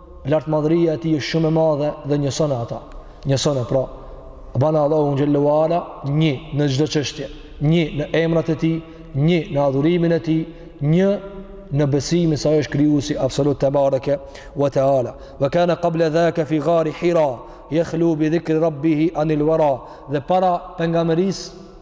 Lartmadhëria e Tij është shumë e madhe dhe njësone ata. Njësone pra bane Allahun xhel-le ve ala një në çdo çështje, një në emrat e tij, një në adhurimin e tij, një në besimin se është krijuesi absolut tebareke ve teala. Ve kane kable dhake fi gari hira, jekhlu bi dhikri rabbihi anil vera, dhe para pejgamberisë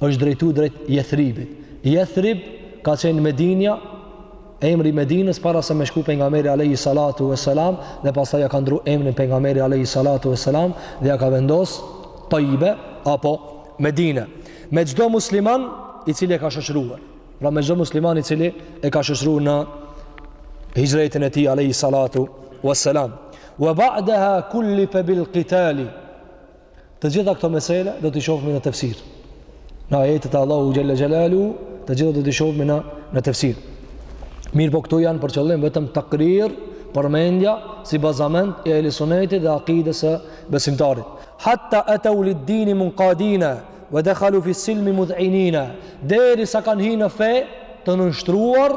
është drejtu drejt Jethribit. Jethrib ka qenë Medinja, emri i Medinës para se me shku pejgamberi alejhi salatu ves-selam dhe pastaj ja ka ndrru emrin pejgamberi alejhi salatu ves-selam dhe ja ka vendos Tajbe apo Medine. Me çdo musliman i cili e ka shoqëruar. Pra me çdo musliman i cili e ka shoqëruar në hixhretin e tij alejhi salatu ves-selam. Wa ba'daha kullife bil qitali Të gjitha këto mesela do t'i shohim në tefsir. Në ajetet e Allahu xhalla xhalalu, të gjitha do t'i shohim në në tefsir. Mirëpo këto janë për qëllim vetëm takrir, përmendja si bazament i ehli sunetit dhe akides së besimtarit. Hatta atau lid-din munqadina wa dakhalu fi silmi mudh'inina. Derisa kanë hy në fe të nënshtruar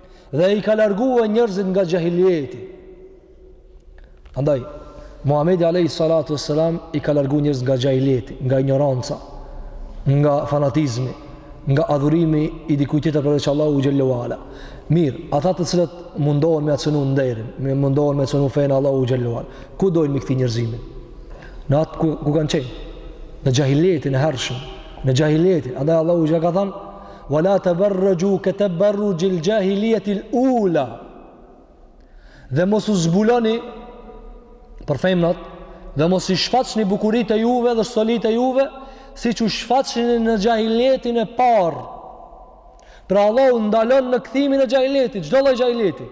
dhe i ka largue njërzit nga xhahilijeti. Andaj, Muhamedi alejhi salatu ve selam i ka largue njërzit nga xhahilijeti, nga injoranca, nga fanatizmi, nga adhurimi i dikuj tjetër përveç Allahut xhel-le ve ala. Mirë, ata të cilët mundohen me ja cenu nderin, mundohen me ja cenu fenë Allahut xhel-le ve ala, ku dojnë me kthy njerëzimin? Në atë ku, ku kanë qenë? Në xhahilijetin e hershëm, në xhahilijetin, andaj Allahu xhel-le ve ala ka thanë, Wa la tabarraju ka tabarruji al-jahiliyah al-ula. Dhe mos u zbuloni për femrat dhe mos i shfaqni bukuritë e juve dhe stolitë e juve siç u shfaqnin në xhahilijetin e parë. Pra Allahu ndalon kthimin e xhahilijetit, çdo lloj xhahilijetit.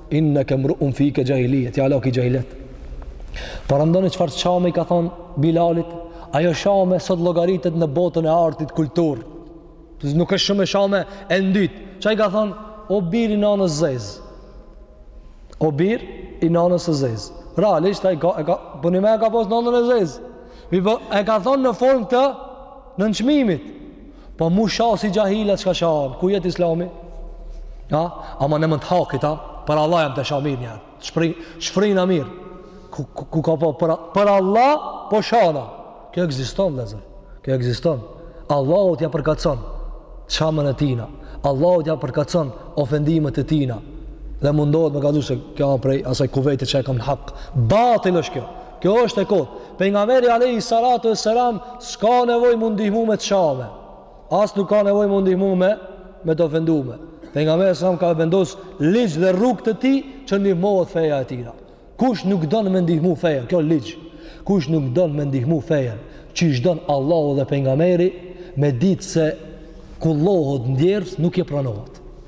Inneke mru'un fike xhahilije, ti hala ki xhahilet. Paramendoni çfarë shame i ka thon Bilalit, ajo shame sot llogaritet në botën e artit, kulturë. Nuk është shumë shame e ndyt. Ça i ka thon o bir i nanës zez. O bir i nanës së zez. Realisht ai ka e ka po nime ka pas nanën e zez. Mirëpo e ka thon në formë të nënçmimit. Po mu sha si xhahila çka shan, ku jet islami? Ja, ama ne me mbrojt hakin, ha? Për Allah jam tu sha mirë njëherë, shfry, shfryna mirë. Ku, ku, ku ka për, për, për Allah, po shana. Kjo ekziston, vllezër, kjo ekziston. Allahut ja përkacon shamen e tina. Allahut ja përkacon ofendimet e tina. Dhe mundohet me kallzu se kjo prej asaj kuvveti që e kam në hak. Batil është kjo. Kjo është e kotë. Pejgamberi alejhi salatu ve selam, s'ka nevoj me u ndihmu me të shame. As nuk ka nevoj me u ndihmu me, me të ofendume. Pejgamberi alejhi selam ka vendos ligj dhe rrugë të tij qysh ndihmohet feja e tina. Kush nuk donë me ndihmu fejën, kjo ligj. Kush nuk donë me ndihmu fejën, qysh don Allahu dhe Pejgamberi, me ditë se kurrë o njerëz nuk i pranohet.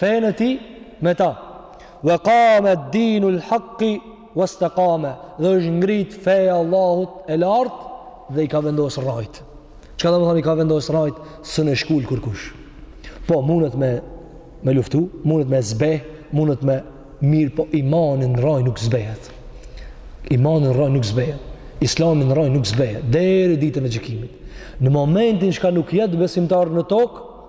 fenë e tij me ta. Ve kame dinu l'hakki vestekame dhe është ngrit feja e Allahut e lartë dhe i ka vendos rrajt. Çka domethanë i ka vendos rrajt s'mun e shkul kurrkush. Po, mundet me, me luftu, mundet me zbeh, mundet me mirëpo imani në rrajë nuk zbehet. Imani në rrajë nuk zbehet. Islami në rrajë nuk zbehet. Deri ditën e gjykimit. Në momentin çka nuk jet besimtar në tokë,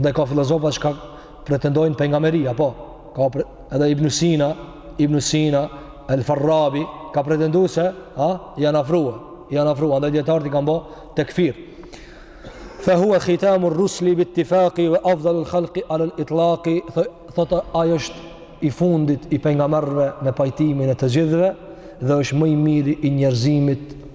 dhe ka filozofa që ka pretendojnë pengameri, apo, ka pre, edhe Ibn Sina, Ibn Sina, El Farrabi, ka pretendu se, ha, janë afrua, janë afrua, andaj dijetarët i kanë bo tekfir. Fe hua khitamu rrusli bit tifaki ve afdalul khalki alel itlaki, thotë ai është i fundit i pengamerve me pajtimin e të gjithëve, dhe është ma i miri i njerëzimit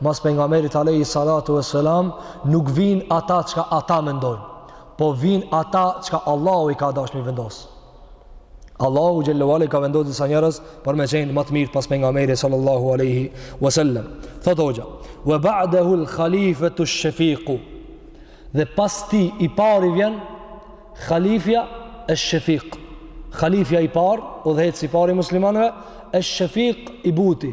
Mas pejgamberit alejhi salatu vesselam nuk vijnë ata çka ata mendojnë, po vijnë ata çka Allahu i ka dash me i vendos. Allahu xhelle ve ala ka vendos disa njerëz për me qenë ma të mirë pas pejgamberit sallallahu alejhi wasallam. Thot hoxha, "Wa ba'dahu al-khalifatu ash-shafiq." Dhe pas tij i pari vjen khalifja esh-shafiq Khalifja i parë, udhëheqësi i parë i muslimanëve, esh-shafiq i buti,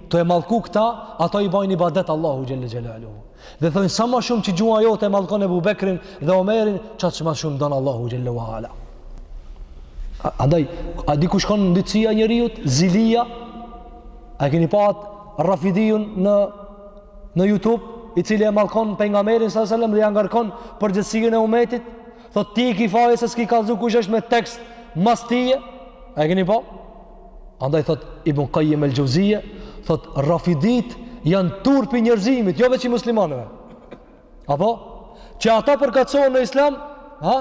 Tu e mallku këta, ato i bajnë ibadet Allahut xhelle xhelaluhu. Dhe thojnë, sa ma shumë që gjuha jote e mallkon Ebu Bekrin dhe Omerin, qaq ma shumë t'don Allahu xhelle wa ala. Andaj, a di ku shkon ndytësia e njeriut, zilia, a keni pa atë rafidiun në, në Youtube, i cili e mallkon pengamerin alejhi selam dhe ja ngarkon përgjegjësinë e umetit, thot ti i ki faj se s'ki kallzu kush është me tekst mas teje, a e keni pa? Andaj thot Ibn Qayyim al-Juzeyy, thot Rafidit janë turpi i njerëzimit, jo veç i muslimanëve. Apo që ata përkatësohen në Islam, ha?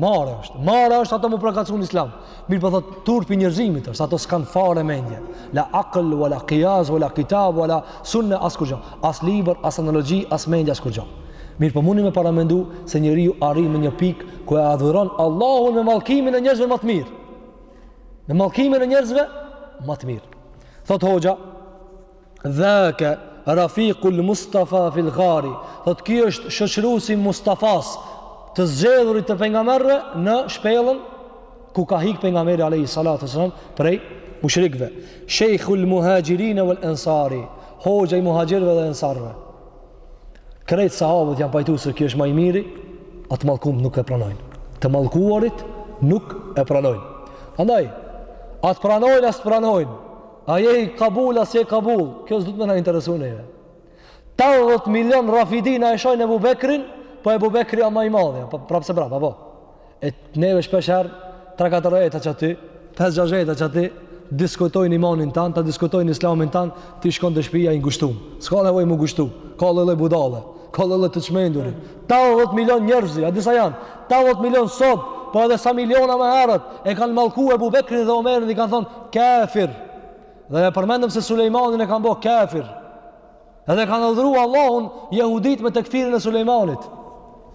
Marre është. Marre është ata mu përkatësu në Islam. Mirëpo thot turpi i njerëzimit është, se ata s'kan fare mendje. La aql wala qiyas wala kitab wala sunna as kurgjo. As libër, as analogji, as mendje as kurgjo. Mirëpo muni me paramendu se njeriu arrin në një pikë ku e adhuron Allahun me mallkimin e njerëzve ma të mirë. Me mallkimin e njerëzve ma të mirë. Thot hoxha, dhaka rafiqul mustafa fil ghari. Thot ky është shoqëruesi i Mustafas të zgjedhurit të pejgamberëve në shpellën ku ka hik pejgamberi alayhi salatu sallam prej mushrikëve. Sheikhul muhajirin wal ansari. Hoxha i muhajirëve dhe ansarëve. Krejt sahabët janë pajtu se ky është ma i miri, a të mallkumt nuk e pranojnë. Të mallkuarit nuk e pranojnë. Andaj, a të pranojnë, a s'të pranojnë. A je i kabul, a s'je i kabul. Kjo s'duhet me na interesu neve. 80 milion rafidi na e shojnë Ebu Bekrin, po Ebu Bekri a ma i madhi, po prapë se prapë, po. E neve shpesh herë, tre katër veta qaty, pesë gjashtë veta qaty, diskutojnë imanin tanë, ta diskutojnë islamin tanë, ti shkon te shpija i ngushtum. S'ka nevoj mu ngushtu, ka lloj-lloj budalle, ka lloj-lloj të çmenduri. 80 milion njerëz, a di sa janë, 80 milion sot, po edhe sa miliona ma herët, e kanë mallku Ebu Bekrin dhe Omerin dhe i kanë thonë, kefir. Dhe e përmendëm se Sulejmanin e kanë bo kefir. Edhe kanë adhuru Allahun jehudit me tekfirin e Sulejmanit.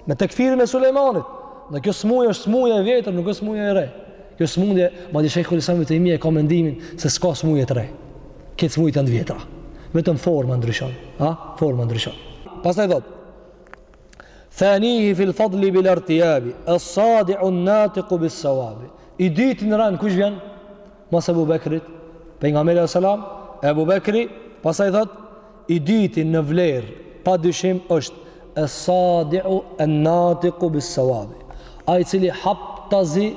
Me tekfirin e Sulejmanit. Dhe kjo smujë është smujë e vjetër, nuk është smujë e re. Kjo smundje, madje Shejhul Islami Ibn Tejmija ka mendimin se s'ka smujë të re. Këto smujë janë të vjetra. Vetëm forma ndryshon. Ha? Forma ndryshon. Pastaj thotë. Thanihi fil fadli bila rtijabi, es sadiun natiku bis sawabi. I dyti në ren, kush vjen? Mas Ebu Bekrit, Pejgamberi A.S. Ebu Bekri, pastaj thot, i dyti në vlerë, pa dyshim është, es sadiu en natiku bis sawabi. Ai i cili haptazi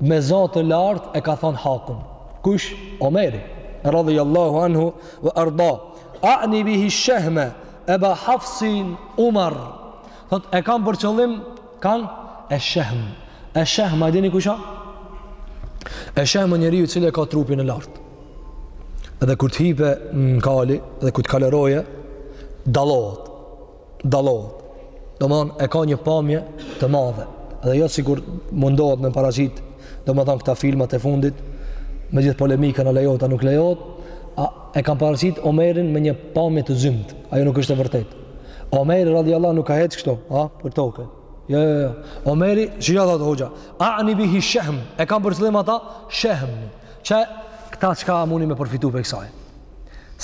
me zo të lartë e ka thonë hakun. Kush? Omeri. Radhi Allahu anhu ve erda. A'ni bihi shehme Eba Hafsin Umar. Thot, e kam për qëllim Kan e shehm. E shehm, a dini kush është? E shehm njeriu i cili e ka trupin e lartë. Dhe kur të hipe në kali dhe kur të kaloroje, dallohet. Dallohet. Domthon e ka një pamje të madhe. Dhe jo sikur mundohet me paraqit, domthon këta filmat e fundit me gjithë polemikën a lejohet a nuk lejohet, e kanë paraqit Omerin me një pamje të zymtë. Ajo nuk është e vërtetë. Omeri radiallahu nuk ka hecë kështu, ha, për toke. Jo, jo, jo. Omeri, që një thotë hoxha, a'ni bihi shehm, e kam për qëllim ata, shehm. Që këta çka mundemi me përfitu prej kësaj.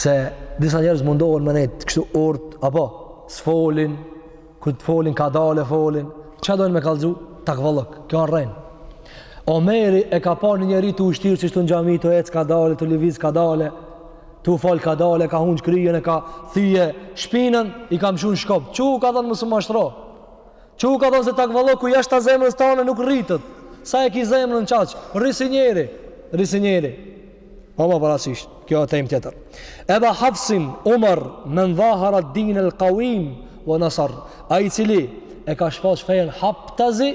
Se disa njerëz mundohen me nejtë kështu urt, apo, s'folin, kur të folin, kadale folin, që dojnë me kallzu takvallëk, kjo o rrenë. Omeri e ka pa një njeri tu u shtirë qështu në xhami, tu ecë kadale, tu lëviz kadale, Tu fal kadale, e ka ungj kryen e ka thye shpinën, i ka mshu n'shkop. Çu ka thënë mos u mashtro. Çu ka thënë se takvallëku jashta zemrës tane nuk rritët. Sa e ki zemrën qaq, rri si njeri, rri si njeri. Po pa marrë parasysh, kjo është temë tjetër. Eba Hafsin Umar men dhahara din el qawim wa nasar. Ai i cili e ka shfaq fejen haptazi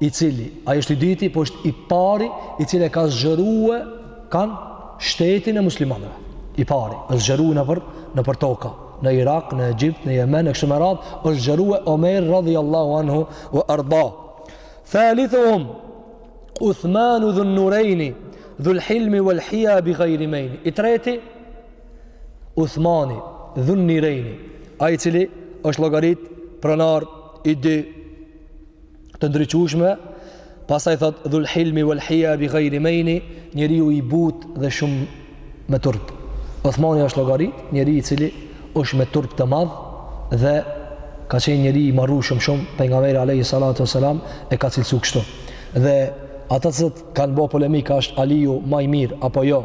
i cili, ai është i dyti, po është i pari, i cili e ka zgjërue, kanë shtetin e muslimanëve. I pari, është zgjërue nëpër, nëpër toka, në Irak, në Egjipt, në Jemen, e kështu me radhë, është zgjërue Omer, radhi Allahu anhu, ve erda. Thalithuhum, Uthmanu dhun nurejni, dhul hilmi wal haja bi gajri mejni. I treti, Uthmani, dhun nurejni, ai i cili është llogarit, pronar, i dy, të ndryçueshme pastaj thot dhul hilmi wal hiya bi ghayri mayni njeriu i but dhe shumë me turp Othmani është llogarit njeri i cili është me turp të madh dhe ka qenë njeri i marru shumë shumë pejgamberi Alehi Salatu Selam e ka cilësu kështu dhe ata sa herët kanë bo polemik a është Aliju ma i mirë apo jo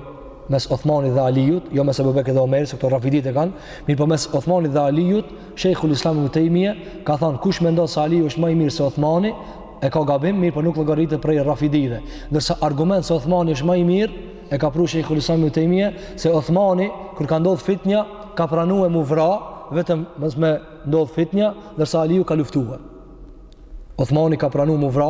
mes Othmanit dhe Alijut jo mes Ebu Bekrit dhe Omerit se këto rafidit e kanë mirëpo mes Othmanit dhe Alijut Shejhul Islam Ibn Taymija ka thënë kush mendon se Aliu është ma i mirë se Uthmani, e ka gabim, mirëpo nuk llogaritet prej Rafidive. Ndërsa argument se Uthmani është ma i mirë, e ka pru Shejhul Islam Ibn Taymija se Uthmani kur ka ndodh fitnja, ka pranue m'u vra, vetëm mos me ndodh fitnja, ndërsa Aliu ka luftue. Uthmani ka pranu m'u vra,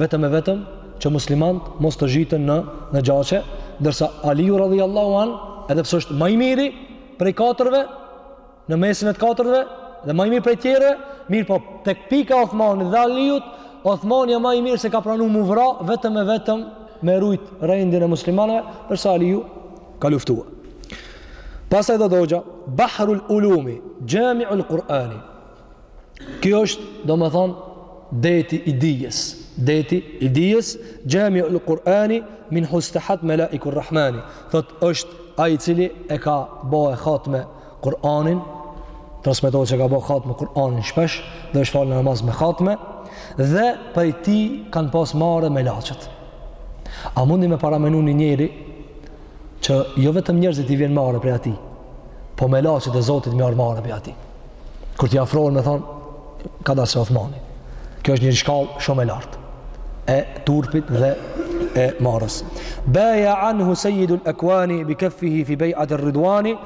vetëm e vetëm që muslimant mos të zhyten në në gjaqe, ndërsa Aliu radhiyallahu an, edhe pse është ma i miri prej katërve, në mesin e të katërve dhe ma i mirë prej tjerve, mirëpo tek pika e Othmanit dhe Aliut, Othmani është ma i mirë se ka pranu m'u vra vetëm e vetëm me rujt rendin e muslimanëve, ndërsa Aliu ka luftuar. Pastaj dhu doja Bahrul Ulumi, Jami'ul Qur'ani. Kjo është, domethënë, deti i dijes, deti i dijes, Jami'ul Qur'ani minhu stahat malaikur rahmani. Thot është ai i cili e ka bo hatme Kur'anin, transmetohet se ka bo hatme Kur'anin shpesh dhe është fal në namaz me hatme dhe prej tij kanë pas marre melaqet. A muni me paramenu një njeri që jo vetëm njerëzit i vjen marre prej atij, po melaqet e Zotit me ardh marre prej atij. Kur t'i afrohen me thonë, kadalë se Othmani. Kjo është një shkallë shumë e lartë e turpit dhe e marres. Beja anhu sejidul ekuani bi kefihi fi bejatir rriduani,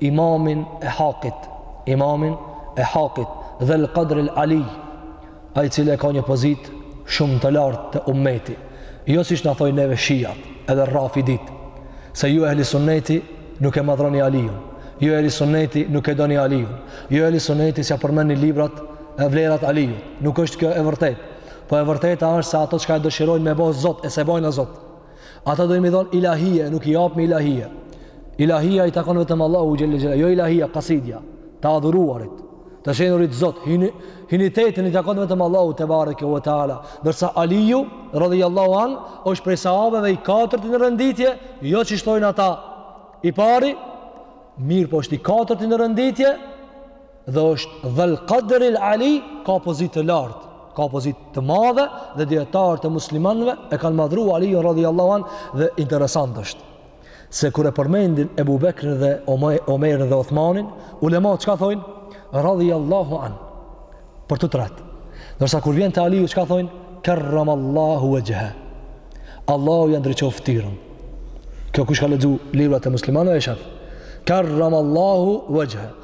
imamin e hakit imamin e hakit dhel kadril alij ai i cili e ka një pozit shumë të lartë te ummeti jo siç na thojnë neve shijat edhe rafidit se ju ehli sunneti nuk e madhroni alijun ju ehli sunneti nuk e doni alijun ju ehli sunneti s'ia përmenni librat e vlerat alijut nuk është kjo e vërtet po e vërteta është se ata çka e dëshirojnë me bo zot e s'e bojna zot Ata dojnë me i dhonë ilahije, nuk i japmi ilahije. Ilahija i takon vetëm Allahu xhele xhelal, jo ilahija, kasidja, të adhuruarit, të qenurit zot, hini, hyjniteti i takon vetëm Allahu tebareke ue teala. Ndërsa Aliju, radijallahu an, është prej sahabeve i katërti në renditje, jo siç thojnë ata i pari, mirëpo është i katërti në renditje, dhe është dhul kadril ali ka pozitë të lartë ka pozitë të madhe dhe dijetarët e muslimanve e kanë madhëru Alijun radhi Allahu an dhe interesant është se kur e përmendin Ebu Bekrin dhe Omerin dhe Othmanin ulematë çka thojnë radhi Allahu an për të tretë ndërsa kur vjen te Aliu çka thojnë kerram Allahu vexhhe Allahu ja ndriçoftë ftyrën kjo kush ka lexu librat e muslimanve e shef kerram Allahu vexhhe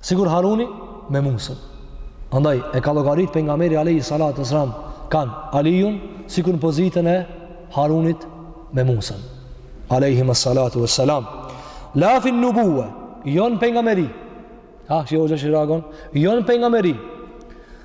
Sikur Haruni me Musan. Andaj, e ka llogarit pejgamberi Alejhi Salatu ve Selam, kanë Alijun, sikur në pozitën e Harunit me Musan. Alejhima Salatu ve Selam. La fi nubuve, jo në pejgamberi. Ha, që jo është që reagon? Jo në pejgamberi.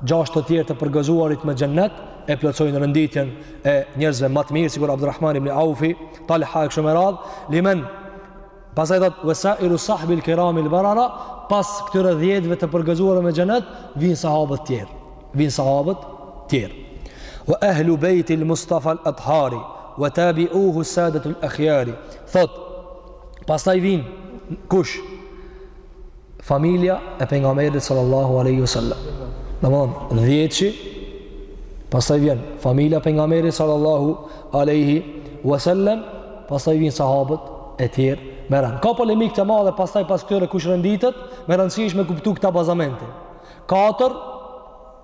Gjashtë të tjerë të përgëzuarit me xhennet e plotësojnë renditjen e njerëzve më të mirë, sikur Abdulrahman ibn Aufi, Talha e kështu me radhë, limen Pastaj thot, ve sairu sahbil kiramil barara, pas këtyre dhjetve të përgëzuar me xhennet, vijnë sahabët tjerë. Vijnë sahabët tjerë. Ve ehlu bejtil Mustafal Athari, ve tabiuhu sadetul Akhjari. Thot, pastaj vijnë, kush? familja e pejgamberit sallallahu alaihi wasallam. Domthon 10 pastaj vjen familja e pejgamberit sallallahu alaihi wasallam, pastaj vijnë sahabët e tjerë me rend. Ka polemikë të madhe pastaj pas këtyre kush renditet, me rëndësi me kuptu këta bazamentin. 4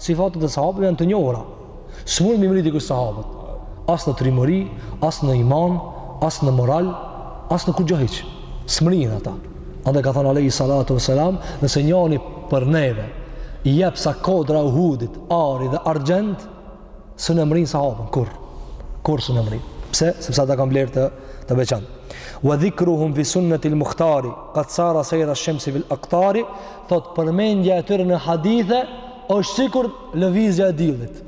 Sifatet e sahabëve janë të njohura. S'mund m'i mrri dikush sahabët. As në trimëri, as në iman, as në moral, as në kurgjë hiq. S'i mrrin ata. Andaj ka thënë Alejhi Salatu ve Selam, nëse njani prej neve, i jep sa kodra Uhudit, ari dhe argjend, s'un e mrrin sahabën, kurrë. Kurrë s'un e mrrin? Pse? Sepse ata kanë vlerë të, të veçantë. Wa dhikruhum fi sunnetil muhtari, kad sara sejra shemsi fil aktari, Thot përmendja e tyre në hadithe është sikur lëvizja e diellit.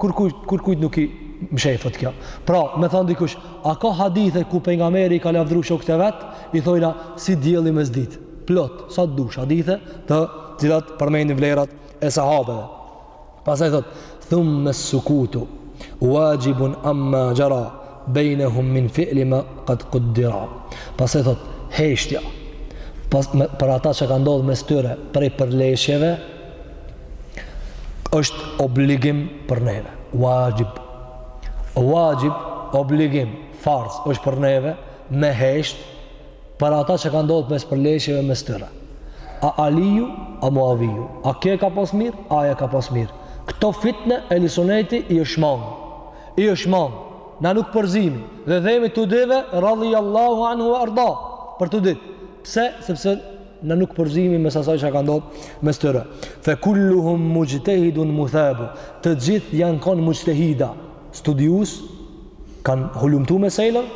Kurkujt kurkujt nuk i mshefet kjo. Pra, me thën dikush, a ka hadithe ku pejgamberi i ka lavdëru shokët e vet? I thojmë si dielli mes dite. Plot, sa të dush hadithe të cilat përmendin vlerat e sahabëve. Pastaj thot, thumme sukutu, waxhibun amma xhera, bejnehum min fi'li ma kad kuddira. Pastaj thot, heshtja, pas, me, për ata që ka ndodhë mes tyre, prej përleshjeve, është obligim për neve. Waxhib. Waxhib, obligim, farz, është për neve, me hesht, Për ata çka ka ndodhë mes përleshjeve mes tyre. A Aliju, a Muaviju. A ky e ka pas mirë, a ai e ka pas mirë. Këto fitne ehli suneti i u shmang. I u shmang. Na nuk përzimi. Dhe themi të dyve, radhi Allahu anhu e arda. Për të dytë. Pse? Sepse na nuk përzimi mes asaj çka ka ndodhë mes tyre. Fe kulluhum mujtehidun muthabu. Të gjithë janë konë mujtehida. studiues kanë hulumtu meselën,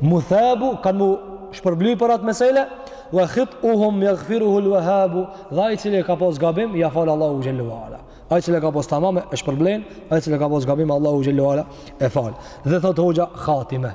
muthabu, kanë mu shpërbly për atë mesele, wa khit uhum jagfiruhul wahabu, dhe ai cili e ka pos gabim, ja fal Allahu xhelle ue ala. Ai cili e ka pos tamam, e shpërblen, ai cili e ka pos gabim, Allahu xhelle ue ala, e fal. Dhe thotë hoxha khatime,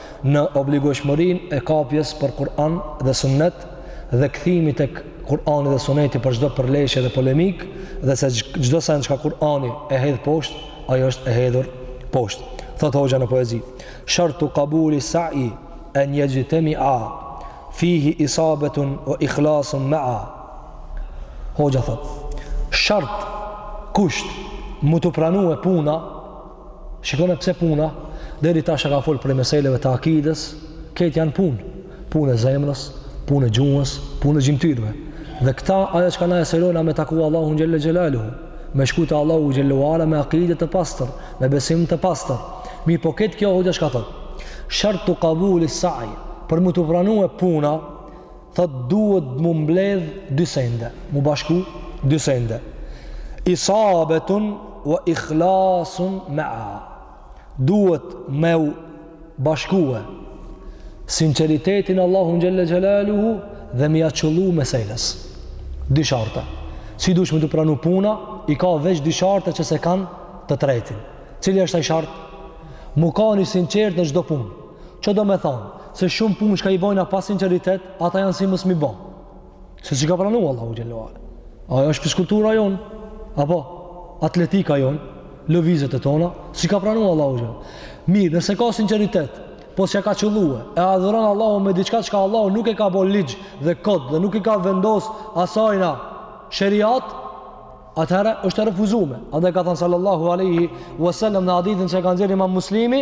në obligueshmërinë e kapjes për Kur'an dhe Sunnet dhe kthimit tek Kur'ani dhe Sunneti për çdo përleshje dhe polemikë dhe se çdo send çka Kur'ani e hedh poshtë, ajo është e hedhur poshtë. Thot hoxha në poezi: Shartu qabuli sa'i an yajtami'a fihi isabetun wa ikhlasun ma'a. Hoxha thot: Shart kusht mu të pranue puna Shikone pse puna, deri tash e ka folë prej meseleve të akides, krejt janë punë, punë e zemrës, punë e gjuhës, punë e gjymtyrve. Dhe kjo është ajo çka na e dëshirojna me taku Allahun xhelle xhelaluhu, me shku te Allahu xhelle ue ala me akide të pastër, me besim të pastër. Mirëpo këqyre hoxha çka thotë. Shartu kabulis sa'i, për m'u t'u pranue puna, Thot duhet mu mbledh dy sende, mu bashku dy sende. Isabetun wa ikhlasun ma'a. Duhet me u bashkue sinqeriteti n'Allahun xhelle xhelaluhu dhe me ja qëllu meselës. Dy sharte. Si dush me t'u pranu puna, i ka veç dy sharte që s'e kanë të tretin. Cili është ai shart? Mu kanë i sinqertë në çdo punë. Që do me thanë, se shumë punë çka i bojna pa sinqeritet, ata janë si mos mi bo. Se s'i ka pranu Allahu xhelle ue ala. Ajo është fizkultura jonë, apo atletika jonë, lëvizjet e tona, s'i ka pranu Allahu xhelle ue ala. Mirë, nëse ka sinqeritet, po s'ja ka qëllue, e adhuron Allahun me diçka çka Allahu nuk e ka bo ligj dhe kod dhe nuk e ka vendos asajna sheriat, atëherë është e refuzume. Andaj ka thënë sallallahu aleyhi wasallam në hadithin që e ka nxjerr imam Muslimi,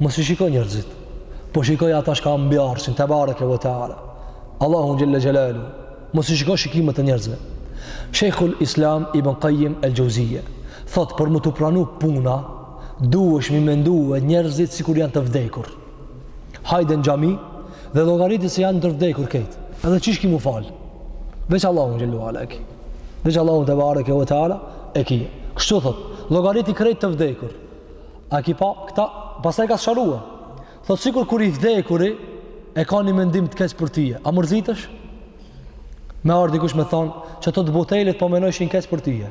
Mos i shiko njerëzit, po shikoje ata çka mbi arshin tebareke ve teala. Allahu xhelle xhelalu. Mos i shiko shikimet të njerëzve. Sheikhul Islam Ibn Qayyim el-Jauziyje thot për m'u t'u pranu puna, duhesh mi mendue njerëzit sikur janë të vdekur. Hajde në xhami dhe llogariti se janë të vdekur krejt. Edhe qysh ki mu fal. Veç Allahun xhelle ue ala e ki. Veç Allahun tebareke ve teala e ki. Kështu thot, llogariti krejt të vdekur. A ki pa, këta, pastaj ka sqarua. Thot, sikur kur i vdekuri, e ka një mendim të keq për tije. A mërzitesh? Me ardh dikush me thonë, që ata të Butelit po menojshin keq për tije.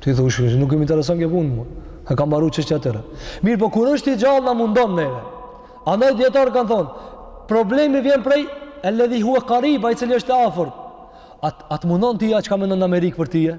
Ti thu, shkri, nuk më intereson kjo punë mua. Ka mbaru çështja e tyre. Mirëpo kur është i gjallë, na mundon neve. Andaj dijetarët kanë thonë, problemi vjen prej, eledhi hua kariba, i cili është afër. A të, a t'mundon tija çka menon në Amerikë për tije?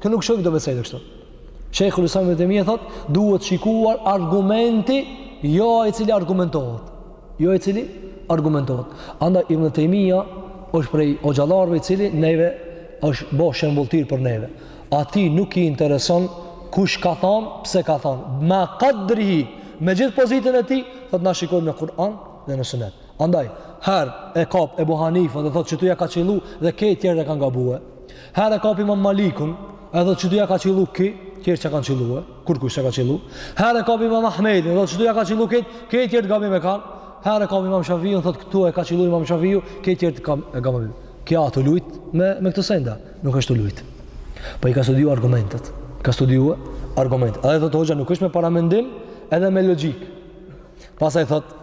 Kjo nuk shkojnë këto mesele kështu. Shejhul Islam Ibn Tejmija thot, duhet shikuar argumenti, jo i cili argumentohet. Jo i cili argumentohet. Andaj Ibn Tejmija, është prej hoxhallarëve i cili neve është bo shembëlltyrë për neve. Atij nuk i intereson kush ka thonë, pse ka thonë. Ma kadrihi, me gjithë pozitën e tij, thot na shikojmë në Kur'an dhe në sunet. Andaj, her e kap Ebu Hanifa dhe thot qëtu ja ka qillu dhe kejt tjerët kanë gabue. Herë e kap Imam Malikun, e thotë qëtu ja ka qillu ky, tjerët s'ja kanë qillue, kurkush s'ja ka qillu. Herë e kap Imam Ahmedin, thotë qëtu ja ka qillu ky, kejt tjerët gabim e kanë. Herë e kap Imam Shafiun, thotë këtu e ka qillu Imam Shafiu, kejt tjerët e kanë gabim. Kjo a tu lujt me me këto senda, nuk është tu lujt. Po i ka studiu argumentet. I ka studiu argumentet. Ai thotë hoxha nuk është me paramendim, edhe me logjik. Pastaj thotë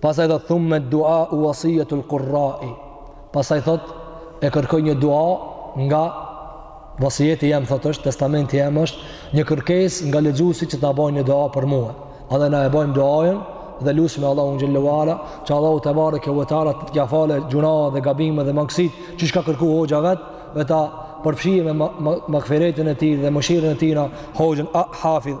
Pastaj thot thumme dua u wasiyatul qurra'i. Pastaj thot e kërkoj një dua nga vasijeti jem thot është testamenti jem është një kërkesë nga lexuesit që ta bëjnë një dua për mua. Edhe na e bëjmë duajën dhe lusim Allahun xhelle ve ala që Allahu tebareke ve teala të t'ia falë gjynat dhe gabimet dhe mangësitë që çka kërku hoxha vet dhe ta përfshijë me magfiretin e tij dhe mëshirën e tij na hoxhën Hafidh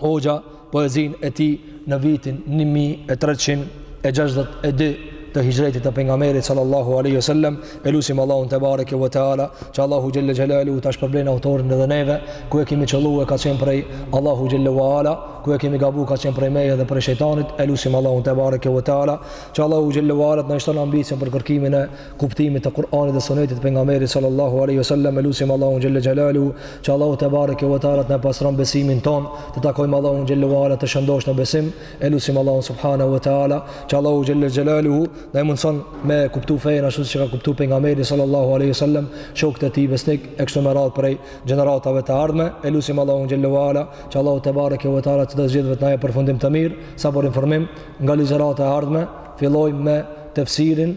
Hoxha poezinë e tij në vitin 1362 të hijretit të pejgamberit sallallahu alaihi wasallam e lusim Allahun tebareke ve teala që Allahu xhelle xhelaluhu ta shpërblen autorin edhe neve ku e kemi qëllu ka qenë prej Allahu xhelle ve ala ku e kemi gabu ka qenë prej meje dhe prej shejtanit e lusim Allahun tebareke ve teala që Allahu xhelle ve ala të na shton ambicien për kërkimin e kuptimit të Kur'anit dhe Sunetit të pejgamberit sallallahu alaihi wasallam e lusim Allahun xhelle xhelalu që Allahu tebareke ve teala të na pastron besimin ton të takojmë Allahun xhelle ve ala të shëndosh në besim e lusim Allahun subhanahu ve teala që Allahu xhelle xhelalu na mundson me kuptu fejen ashtu siç ka kuptu pejgamberi sallallahu alaihi wasallam shokët e tij besnik e kështu me radhë prej gjeneratave të ardhme e lusim Allahun xhelle ve ala që Allahu tebareke ve teala të gjithëve të na jap përfundim të mirë sa për informim nga ligjërata e ardhme fillojmë me tefsirin